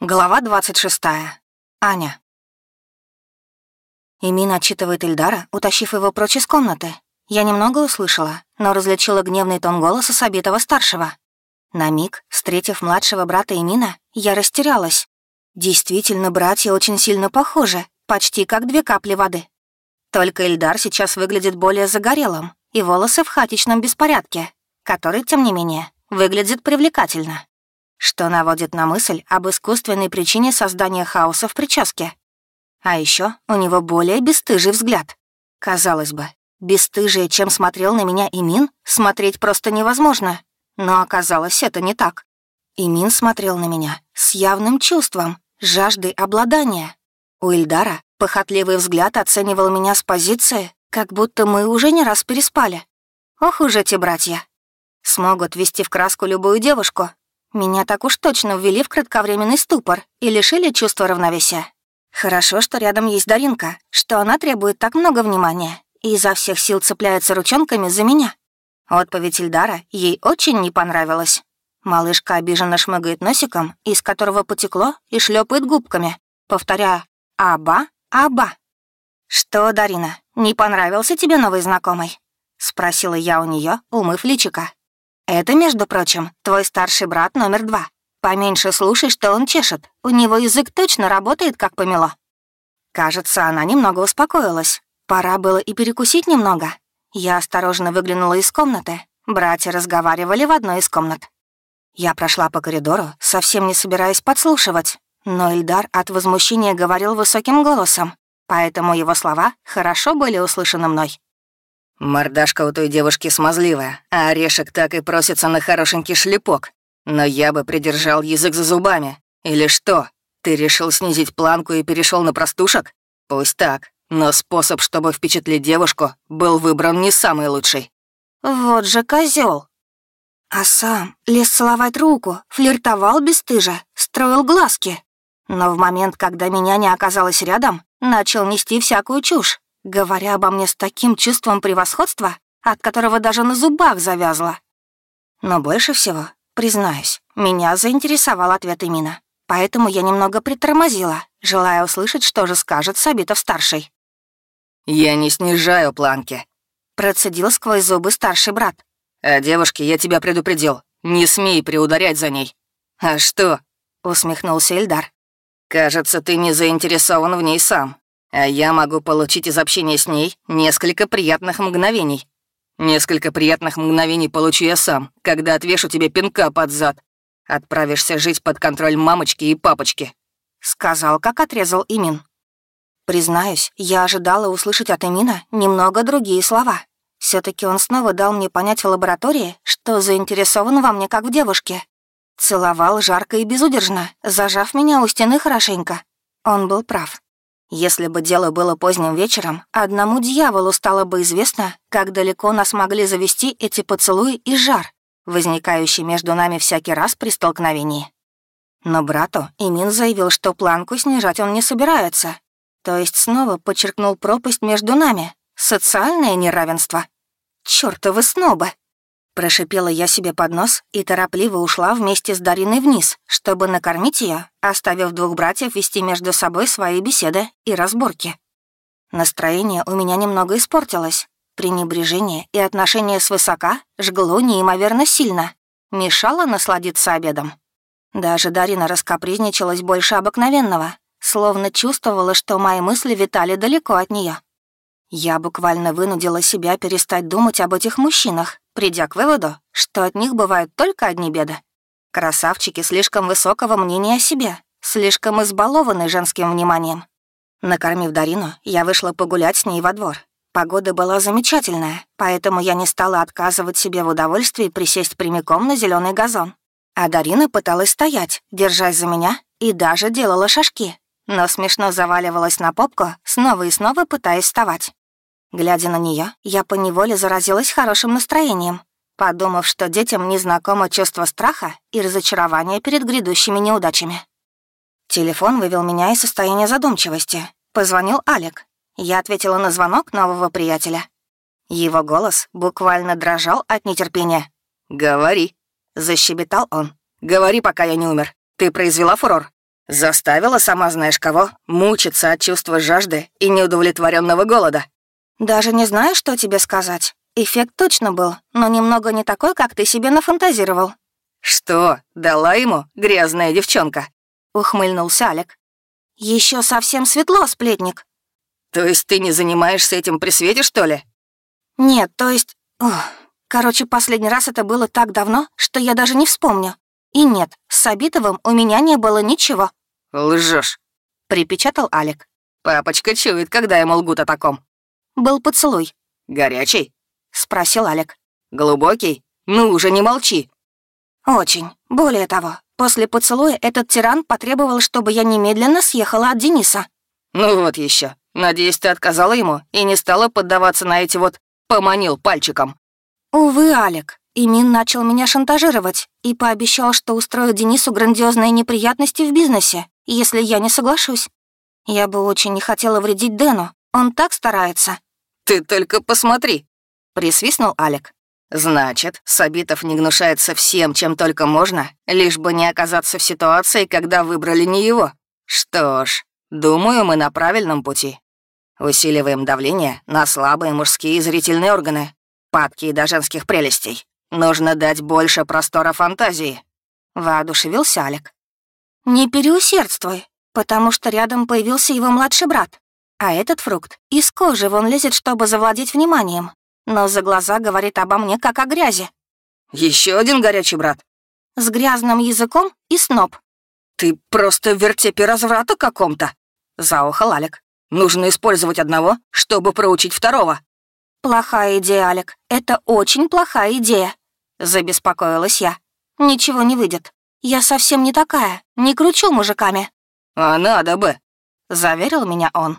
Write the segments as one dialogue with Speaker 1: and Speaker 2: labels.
Speaker 1: Глава 26. Аня. Имин отчитывает Ильдара, утащив его прочь из комнаты. Я немного услышала, но различила гневный тон голоса с обитого старшего. На миг, встретив младшего брата Имина, я растерялась. Действительно, братья очень сильно похожи, почти как две капли воды. Только Ильдар сейчас выглядит более загорелым, и волосы в хаотичном беспорядке, который, тем не менее, выглядит привлекательно что наводит на мысль об искусственной причине создания хаоса в прическе. А еще у него более бесстыжий взгляд. Казалось бы, бесстыжие, чем смотрел на меня Имин, смотреть просто невозможно. Но оказалось, это не так. Имин смотрел на меня с явным чувством, жаждой обладания. У Ильдара похотливый взгляд оценивал меня с позиции, как будто мы уже не раз переспали. Ох уж эти братья. Смогут ввести в краску любую девушку, меня так уж точно ввели в кратковременный ступор и лишили чувства равновесия. Хорошо, что рядом есть Даринка, что она требует так много внимания и изо всех сил цепляется ручонками за меня. Отповедь Ильдара ей очень не понравилась. Малышка обиженно шмыгает носиком, из которого потекло, и шлепает губками, повторяя «Аба, аба». «Что, Дарина, не понравился тебе новый знакомый?» — спросила я у нее, умыв личика. Это, между прочим, твой старший брат номер два. Поменьше слушай, что он чешет. У него язык точно работает, как помело». Кажется, она немного успокоилась. Пора было и перекусить немного. Я осторожно выглянула из комнаты. Братья разговаривали в одной из комнат. Я прошла по коридору, совсем не собираясь подслушивать. Но Ильдар от возмущения говорил высоким голосом, поэтому его слова хорошо были услышаны мной.
Speaker 2: Мордашка у той девушки смазливая, а орешек так и просится на хорошенький шлепок. Но я бы придержал язык за зубами. Или что? Ты решил снизить планку и перешел на простушек? Пусть так, но способ, чтобы впечатлить девушку, был выбран не самый лучший.
Speaker 1: Вот же козел. А сам лез целовать руку, флиртовал бесстыжа, строил глазки. Но в момент, когда меня не оказалось рядом, начал нести всякую чушь говоря обо мне с таким чувством превосходства, от которого даже на зубах завязла. Но больше всего, признаюсь, меня заинтересовал ответ Имина, поэтому я немного притормозила, желая услышать, что же скажет Сабитов-старший.
Speaker 2: «Я не снижаю планки», —
Speaker 1: процедил сквозь зубы старший брат.
Speaker 2: «А девушке я тебя предупредил, не смей приударять за ней». «А что?» — усмехнулся Эльдар. «Кажется, ты не заинтересован в ней сам. А я могу получить из общения с ней несколько приятных мгновений. Несколько приятных мгновений получу я сам, когда отвешу тебе пинка под зад. Отправишься жить под контроль мамочки и папочки».
Speaker 1: Сказал, как отрезал Имин. Признаюсь, я ожидала услышать от Имина немного другие слова. все таки он снова дал мне понять в лаборатории, что заинтересован во мне как в девушке. Целовал жарко и безудержно, зажав меня у стены хорошенько. Он был прав. Если бы дело было поздним вечером, одному дьяволу стало бы известно, как далеко нас могли завести эти поцелуи и жар, возникающий между нами всякий раз при столкновении. Но брату Имин заявил, что планку снижать он не собирается. То есть снова подчеркнул пропасть между нами, социальное неравенство. Чёртовы снобы! Прошипела я себе под нос и торопливо ушла вместе с Дариной вниз, чтобы накормить ее, оставив двух братьев вести между собой свои беседы и разборки. Настроение у меня немного испортилось. Пренебрежение и отношение свысока жгло неимоверно сильно, мешало насладиться обедом. Даже Дарина раскопризничалась больше обыкновенного, словно чувствовала, что мои мысли витали далеко от нее. Я буквально вынудила себя перестать думать об этих мужчинах, придя к выводу, что от них бывают только одни беды. Красавчики слишком высокого мнения о себе, слишком избалованы женским вниманием. Накормив Дарину, я вышла погулять с ней во двор. Погода была замечательная, поэтому я не стала отказывать себе в удовольствии присесть прямиком на зеленый газон. А Дарина пыталась стоять, держась за меня, и даже делала шажки, но смешно заваливалась на попку, снова и снова пытаясь вставать. Глядя на нее, я поневоле заразилась хорошим настроением, подумав, что детям незнакомо чувство страха и разочарования перед грядущими неудачами. Телефон вывел меня из состояния задумчивости. Позвонил Алек. Я ответила на звонок нового приятеля. Его голос буквально дрожал от нетерпения.
Speaker 2: «Говори», — защебетал он. «Говори, пока я не умер. Ты произвела фурор. Заставила, сама знаешь кого, мучиться от чувства жажды и неудовлетворенного голода.
Speaker 1: Даже не знаю, что тебе сказать. Эффект точно был, но немного не такой, как ты себе нафантазировал.
Speaker 2: Что, дала ему, грязная девчонка? Ухмыльнулся Алек.
Speaker 1: Еще совсем светло, сплетник.
Speaker 2: То есть ты не занимаешься этим при свете, что ли?
Speaker 1: Нет, то есть... Ох, короче, последний раз это было так давно, что я даже не вспомню. И нет, с Сабитовым у меня не было ничего.
Speaker 2: Лжешь,
Speaker 1: припечатал Алик.
Speaker 2: Папочка чует, когда ему лгут о таком.
Speaker 1: Был поцелуй.
Speaker 2: Горячий?
Speaker 1: Спросил Алик.
Speaker 2: Глубокий? Ну уже не молчи.
Speaker 1: Очень. Более того, после поцелуя этот тиран потребовал, чтобы я немедленно съехала от Дениса.
Speaker 2: Ну вот еще. Надеюсь, ты отказала ему и не стала поддаваться на эти вот «поманил пальчиком».
Speaker 1: Увы, Алик, Имин начал меня шантажировать и пообещал, что устроит Денису грандиозные неприятности в бизнесе, если я не соглашусь. Я бы очень не хотела вредить Дэну, он так старается.
Speaker 2: «Ты только посмотри», — присвистнул Алик. «Значит, Сабитов не гнушается всем, чем только можно, лишь бы не оказаться в ситуации, когда выбрали не его. Что ж, думаю, мы на правильном пути. Усиливаем давление на слабые мужские зрительные органы, падкие до женских прелестей. Нужно дать больше простора фантазии», — воодушевился Алик.
Speaker 1: «Не переусердствуй, потому что рядом появился его младший брат, а этот фрукт из кожи вон лезет, чтобы завладеть вниманием, но за глаза говорит обо мне как о грязи».
Speaker 2: Еще один горячий брат?»
Speaker 1: «С грязным языком и сноб».
Speaker 2: «Ты просто в вертепе разврата каком-то», — заухал Алик. «Нужно использовать одного, чтобы проучить второго».
Speaker 1: «Плохая идея, Алик. Это очень плохая идея», — забеспокоилась я. «Ничего не выйдет. Я совсем не такая, не кручу мужиками».
Speaker 2: «А надо бы», —
Speaker 1: заверил меня он.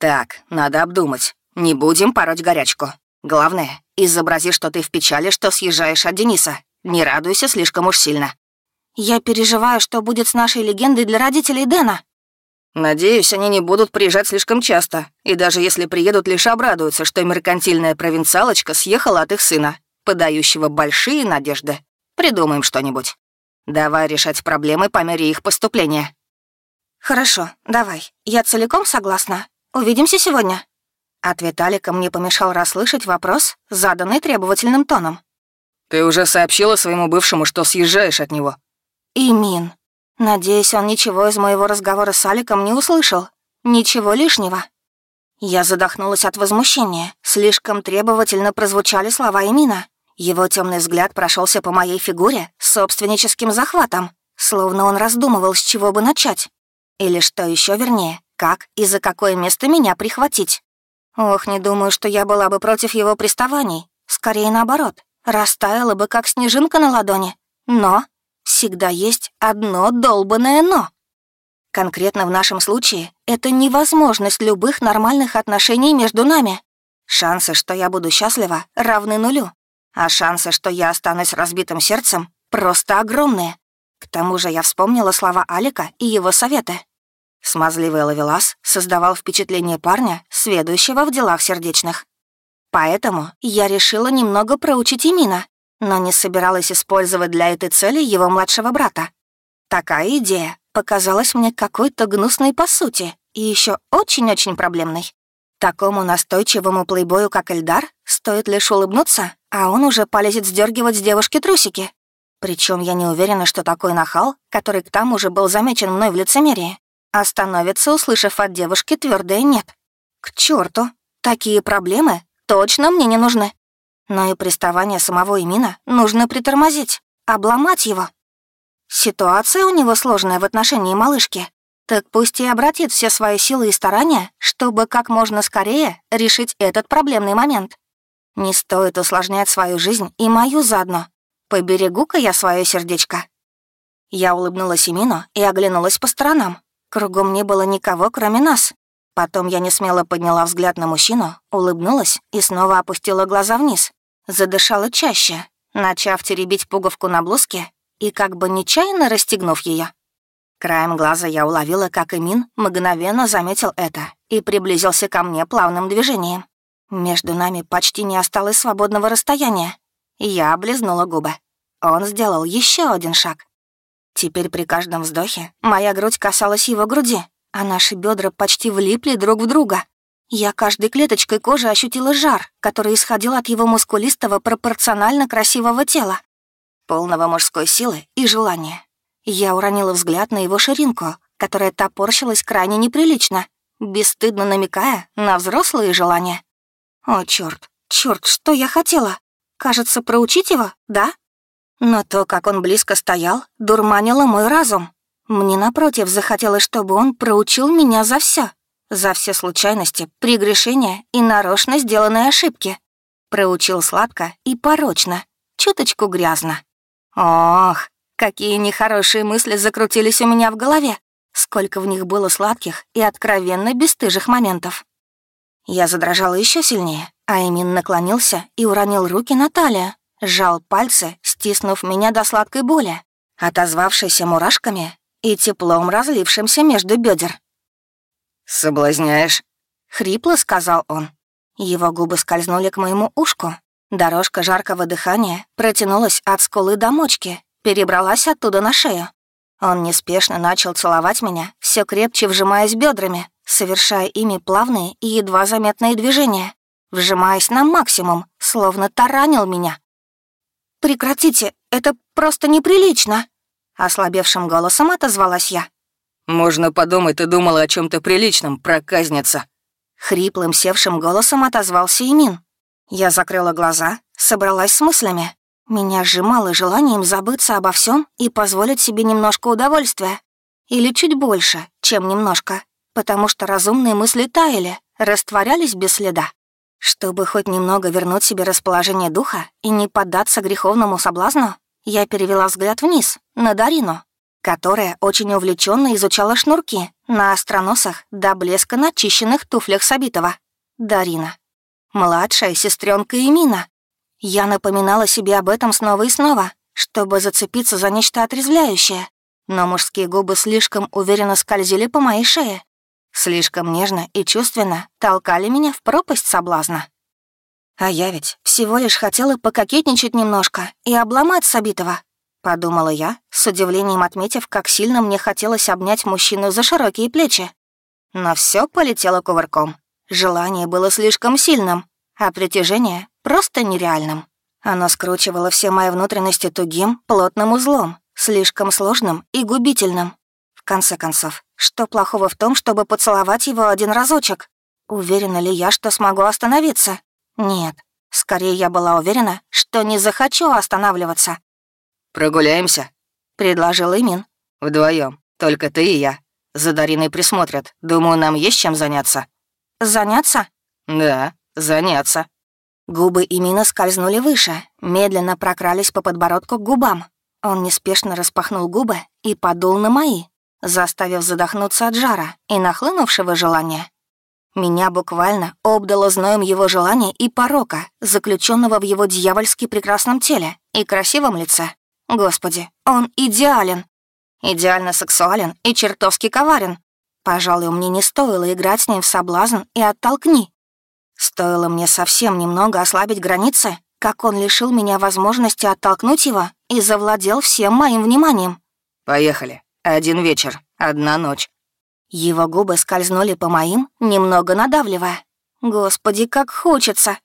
Speaker 2: «Так, надо обдумать. Не будем пороть горячку. Главное, изобрази, что ты в печали, что съезжаешь от Дениса. Не радуйся слишком уж сильно».
Speaker 1: «Я переживаю, что будет с нашей легендой для родителей Дэна»,
Speaker 2: Надеюсь, они не будут приезжать слишком часто, и даже если приедут, лишь обрадуются, что меркантильная провинциалочка съехала от их сына, подающего большие надежды. Придумаем что-нибудь. Давай решать проблемы по мере их поступления.
Speaker 1: Хорошо, давай. Я целиком согласна. Увидимся сегодня. Ответ Алика мне помешал расслышать вопрос, заданный требовательным тоном.
Speaker 2: «Ты уже сообщила своему бывшему, что съезжаешь от него?»
Speaker 1: «Имин, Надеюсь, он ничего из моего разговора с Аликом не услышал. Ничего лишнего. Я задохнулась от возмущения. Слишком требовательно прозвучали слова Эмина. Его темный взгляд прошелся по моей фигуре с собственническим захватом, словно он раздумывал, с чего бы начать. Или что еще вернее, как и за какое место меня прихватить. Ох, не думаю, что я была бы против его приставаний. Скорее наоборот, растаяла бы, как снежинка на ладони. Но всегда есть одно долбанное «но». Конкретно в нашем случае это невозможность любых нормальных отношений между нами. Шансы, что я буду счастлива, равны нулю. А шансы, что я останусь разбитым сердцем, просто огромные. К тому же я вспомнила слова Алика и его советы. Смазливый ловелас создавал впечатление парня, сведущего в делах сердечных. Поэтому я решила немного проучить Имина но не собиралась использовать для этой цели его младшего брата. Такая идея показалась мне какой-то гнусной по сути и еще очень-очень проблемной. Такому настойчивому плейбою, как Эльдар, стоит лишь улыбнуться, а он уже полезет сдергивать с девушки трусики. Причем я не уверена, что такой нахал, который к тому же был замечен мной в лицемерии, остановится, услышав от девушки твердое «нет». К черту, такие проблемы точно мне не нужны. Но и приставание самого Имина нужно притормозить, обломать его. Ситуация у него сложная в отношении малышки. Так пусть и обратит все свои силы и старания, чтобы как можно скорее решить этот проблемный момент. Не стоит усложнять свою жизнь и мою заодно. Поберегу-ка я свое сердечко. Я улыбнулась Имину и оглянулась по сторонам. Кругом не было никого, кроме нас. Потом я не смело подняла взгляд на мужчину, улыбнулась и снова опустила глаза вниз задышала чаще, начав теребить пуговку на блузке и как бы нечаянно расстегнув ее. Краем глаза я уловила, как Эмин мгновенно заметил это и приблизился ко мне плавным движением. Между нами почти не осталось свободного расстояния. Я облизнула губы. Он сделал еще один шаг. Теперь при каждом вздохе моя грудь касалась его груди, а наши бедра почти влипли друг в друга. Я каждой клеточкой кожи ощутила жар, который исходил от его мускулистого пропорционально красивого тела, полного мужской силы и желания. Я уронила взгляд на его ширинку, которая топорщилась крайне неприлично, бесстыдно намекая на взрослые желания. О, черт, черт, что я хотела? Кажется, проучить его, да? Но то, как он близко стоял, дурманило мой разум. Мне, напротив, захотелось, чтобы он проучил меня за все, За все случайности, прегрешения и нарочно сделанные ошибки. Проучил сладко и порочно, чуточку грязно. Ох, какие нехорошие мысли закрутились у меня в голове. Сколько в них было сладких и откровенно бесстыжих моментов. Я задрожала еще сильнее, а Эмин наклонился и уронил руки на талию, сжал пальцы, стиснув меня до сладкой боли, отозвавшейся мурашками и теплом, разлившимся между бедер.
Speaker 2: «Соблазняешь?»
Speaker 1: — хрипло сказал он. Его губы скользнули к моему ушку. Дорожка жаркого дыхания протянулась от скулы до мочки, перебралась оттуда на шею. Он неспешно начал целовать меня, все крепче вжимаясь бедрами, совершая ими плавные и едва заметные движения, вжимаясь на максимум, словно таранил меня. «Прекратите, это просто неприлично!» Ослабевшим голосом отозвалась я.
Speaker 2: «Можно подумать, ты думала о чем то приличном, проказница!»
Speaker 1: Хриплым севшим голосом отозвался Имин. Я закрыла глаза, собралась с мыслями. Меня сжимало желанием забыться обо всем и позволить себе немножко удовольствия. Или чуть больше, чем немножко, потому что разумные мысли таяли, растворялись без следа. Чтобы хоть немного вернуть себе расположение духа и не поддаться греховному соблазну, я перевела взгляд вниз, на Дарину, которая очень увлеченно изучала шнурки на остроносах до блеска начищенных туфлях Сабитова. Дарина. Младшая сестренка Эмина, я напоминала себе об этом снова и снова, чтобы зацепиться за нечто отрезвляющее, но мужские губы слишком уверенно скользили по моей шее, слишком нежно и чувственно толкали меня в пропасть соблазна. А я ведь всего лишь хотела пококетничать немножко и обломать Сабитова, подумала я, с удивлением отметив, как сильно мне хотелось обнять мужчину за широкие плечи. Но все полетело кувырком. Желание было слишком сильным, а притяжение просто нереальным. Оно скручивало все мои внутренности тугим, плотным узлом, слишком сложным и губительным. В конце концов, что плохого в том, чтобы поцеловать его один разочек? Уверена ли я, что смогу остановиться? Нет. Скорее, я была уверена, что не захочу останавливаться.
Speaker 2: «Прогуляемся?»
Speaker 1: — предложил Имин.
Speaker 2: Вдвоем, только ты и я. За Дариной присмотрят. Думаю, нам есть чем заняться».
Speaker 1: «Заняться?»
Speaker 2: «Да, заняться».
Speaker 1: Губы Имина скользнули выше, медленно прокрались по подбородку к губам. Он неспешно распахнул губы и подул на мои, заставив задохнуться от жара и нахлынувшего желания. Меня буквально обдало зноем его желания и порока, заключенного в его дьявольски прекрасном теле и красивом лице. Господи, он идеален. Идеально сексуален и чертовски коварен. Пожалуй, мне не стоило играть с ним в соблазн и оттолкни. Стоило мне совсем немного ослабить границы, как он лишил меня возможности оттолкнуть его и завладел всем моим вниманием.
Speaker 2: «Поехали. Один вечер, одна ночь».
Speaker 1: Его губы скользнули по моим, немного надавливая. «Господи, как хочется!»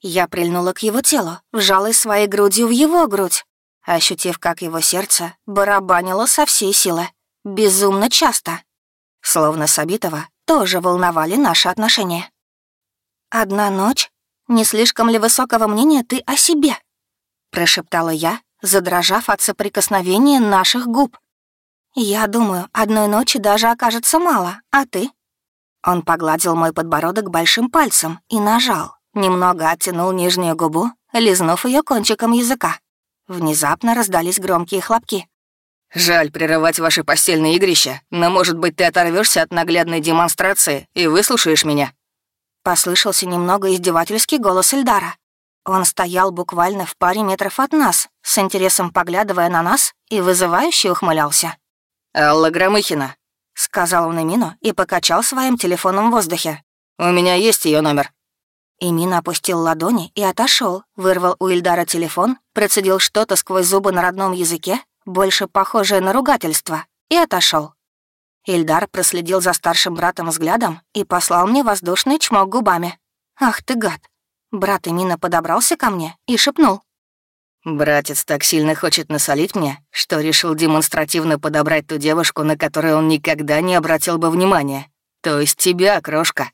Speaker 1: Я прильнула к его телу, вжалась своей грудью в его грудь, ощутив, как его сердце барабанило со всей силы. Безумно часто. Словно Сабитова тоже волновали наши отношения. «Одна ночь? Не слишком ли высокого мнения ты о себе?» Прошептала я, задрожав от соприкосновения наших губ. «Я думаю, одной ночи даже окажется мало, а ты?» Он погладил мой подбородок большим пальцем и нажал, немного оттянул нижнюю губу, лизнув ее кончиком языка. Внезапно раздались громкие хлопки.
Speaker 2: «Жаль прерывать ваши постельные игрища, но, может быть, ты оторвешься от наглядной демонстрации и выслушаешь меня?»
Speaker 1: Послышался немного издевательский голос Эльдара. Он стоял буквально в паре метров от нас, с интересом поглядывая на нас и вызывающе ухмылялся.
Speaker 2: «Алла Громыхина», —
Speaker 1: сказал он Эмину и покачал своим телефоном в воздухе.
Speaker 2: «У меня есть ее номер».
Speaker 1: Эмин опустил ладони и отошел, вырвал у Ильдара телефон, процедил что-то сквозь зубы на родном языке, больше похожее на ругательство, и отошел. Ильдар проследил за старшим братом взглядом и послал мне воздушный чмок губами. «Ах ты гад!» Брат Эмина подобрался ко мне и шепнул.
Speaker 2: «Братец так сильно хочет насолить мне, что решил демонстративно подобрать ту девушку, на которую он никогда не обратил бы внимания. То есть тебя, крошка».